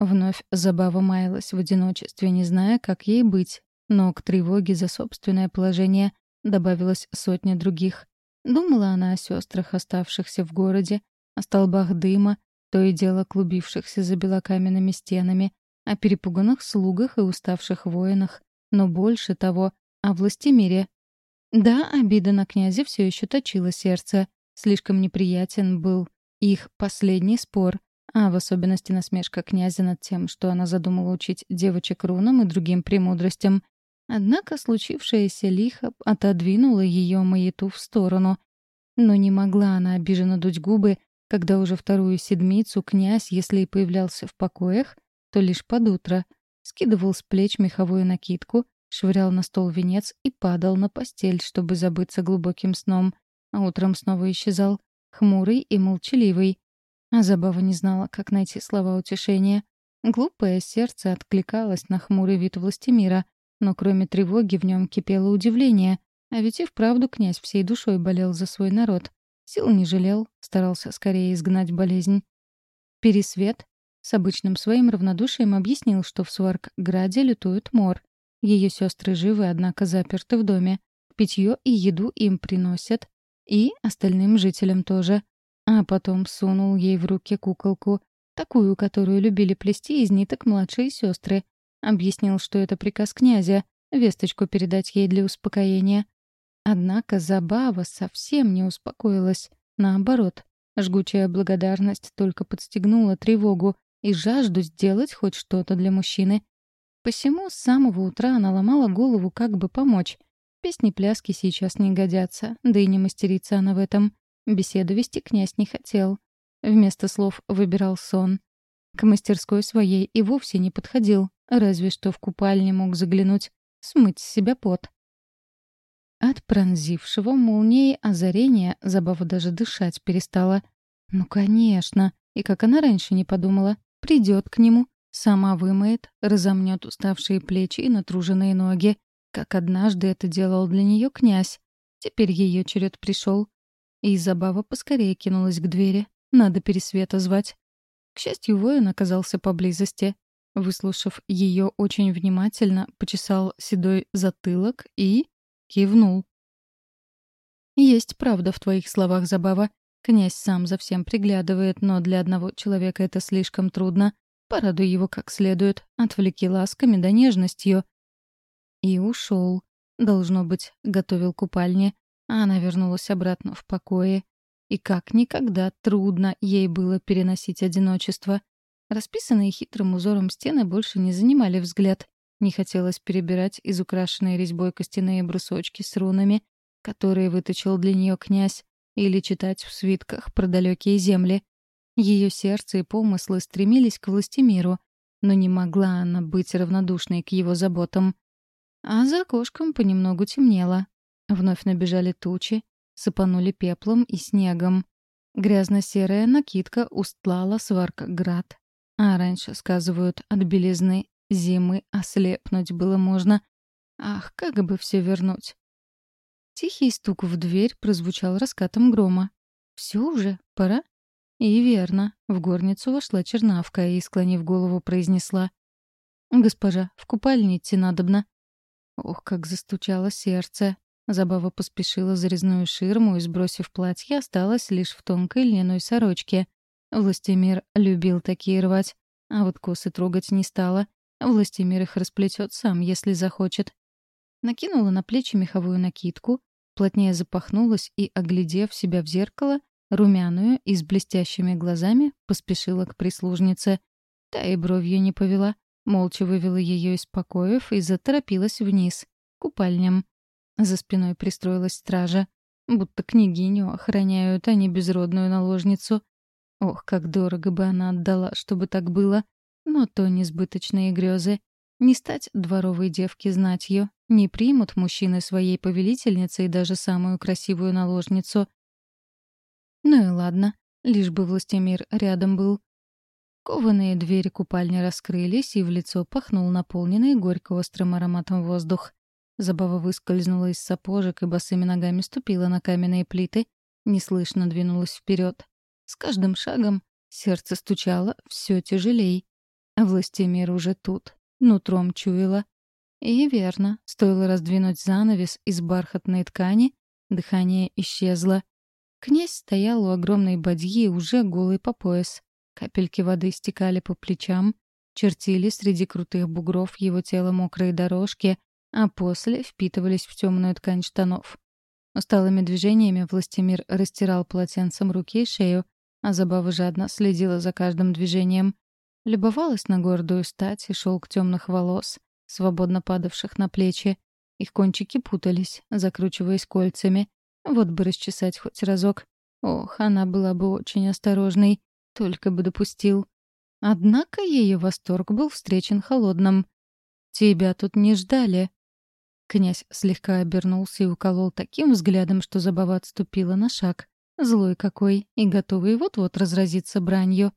Вновь забава маялась в одиночестве, не зная, как ей быть. Но к тревоге за собственное положение добавилась сотня других. Думала она о сестрах, оставшихся в городе, о столбах дыма, то и дело клубившихся за белокаменными стенами, о перепуганных слугах и уставших воинах, но больше того — о властемире. Да, обида на князя все еще точила сердце. Слишком неприятен был их последний спор, а в особенности насмешка князя над тем, что она задумала учить девочек рунам и другим премудростям. Однако случившееся лихо отодвинуло ее маяту в сторону. Но не могла она обиженно дуть губы, когда уже вторую седмицу князь, если и появлялся в покоях, то лишь под утро, скидывал с плеч меховую накидку, швырял на стол венец и падал на постель, чтобы забыться глубоким сном, а утром снова исчезал, хмурый и молчаливый. А Забава не знала, как найти слова утешения. Глупое сердце откликалось на хмурый вид властемира, но кроме тревоги в нем кипело удивление. А ведь и вправду князь всей душой болел за свой народ. Сил не жалел, старался скорее изгнать болезнь. Пересвет с обычным своим равнодушием объяснил, что в Сваркграде лютует мор. Ее сестры живы, однако заперты в доме. Питье и еду им приносят. И остальным жителям тоже. А потом сунул ей в руки куколку, такую, которую любили плести из ниток младшие сестры, Объяснил, что это приказ князя, весточку передать ей для успокоения. Однако Забава совсем не успокоилась. Наоборот, жгучая благодарность только подстегнула тревогу и жажду сделать хоть что-то для мужчины. Посему с самого утра она ломала голову, как бы помочь. Песни-пляски сейчас не годятся, да и не мастерица она в этом. Беседу вести князь не хотел. Вместо слов выбирал сон. К мастерской своей и вовсе не подходил, разве что в купальне мог заглянуть, смыть с себя пот. От пронзившего молнией озарения Забава даже дышать перестала. Ну, конечно, и как она раньше не подумала, придет к нему, сама вымоет, разомнет уставшие плечи и натруженные ноги, как однажды это делал для нее князь. Теперь ее черед пришел. И Забава поскорее кинулась к двери. Надо Пересвета звать. К счастью, воин оказался поблизости. Выслушав ее очень внимательно, почесал седой затылок и кивнул. «Есть правда в твоих словах, Забава. Князь сам за всем приглядывает, но для одного человека это слишком трудно. Порадуй его как следует, отвлеки ласками да нежностью». И ушел. Должно быть, готовил купальни, а она вернулась обратно в покое. И как никогда трудно ей было переносить одиночество. Расписанные хитрым узором стены больше не занимали взгляд. Не хотелось перебирать из украшенной резьбой костяные брусочки с рунами, которые выточил для нее князь, или читать в свитках про далекие земли. Ее сердце и помыслы стремились к властемиру, но не могла она быть равнодушной к его заботам. А за окошком понемногу темнело. Вновь набежали тучи, сыпанули пеплом и снегом. Грязно-серая накидка устлала сварка град. А раньше, сказывают, от белизны зимы ослепнуть было можно. Ах, как бы все вернуть. Тихий стук в дверь прозвучал раскатом грома. Все уже? Пора?» И верно. В горницу вошла чернавка и, склонив голову, произнесла. «Госпожа, в купальне идти надобно». Ох, как застучало сердце. Забава поспешила за резную ширму и, сбросив платье, осталась лишь в тонкой льняной сорочке — Властемир любил такие рвать, а вот косы трогать не стала. Властемир их расплетет сам, если захочет. Накинула на плечи меховую накидку, плотнее запахнулась и, оглядев себя в зеркало, румяную и с блестящими глазами, поспешила к прислужнице. Та и бровью не повела, молча вывела ее из покоев и заторопилась вниз, купальням. За спиной пристроилась стража. Будто княгиню охраняют, а не безродную наложницу. Ох, как дорого бы она отдала, чтобы так было. Но то несбыточные грезы. Не стать дворовой девке знатью, не примут мужчины своей повелительницы и даже самую красивую наложницу. Ну и ладно, лишь бы властемир рядом был. Кованые двери купальни раскрылись, и в лицо пахнул наполненный горько-острым ароматом воздух. Забава выскользнула из сапожек и босыми ногами ступила на каменные плиты, неслышно двинулась вперед. С каждым шагом сердце стучало все тяжелей. Властемир уже тут. Нутром чуяла. И верно, стоило раздвинуть занавес из бархатной ткани, дыхание исчезло. Князь стоял у огромной бадьи, уже голый по пояс. Капельки воды стекали по плечам, чертили среди крутых бугров его тела мокрые дорожки, а после впитывались в темную ткань штанов. Усталыми движениями Властимир растирал полотенцем руки и шею, а Забава жадно следила за каждым движением. Любовалась на гордую стать и шелк темных волос, свободно падавших на плечи. Их кончики путались, закручиваясь кольцами. Вот бы расчесать хоть разок. Ох, она была бы очень осторожной, только бы допустил. Однако ее восторг был встречен холодным. «Тебя тут не ждали». Князь слегка обернулся и уколол таким взглядом, что Забава отступила на шаг. Злой какой и готовый вот-вот разразиться бранью.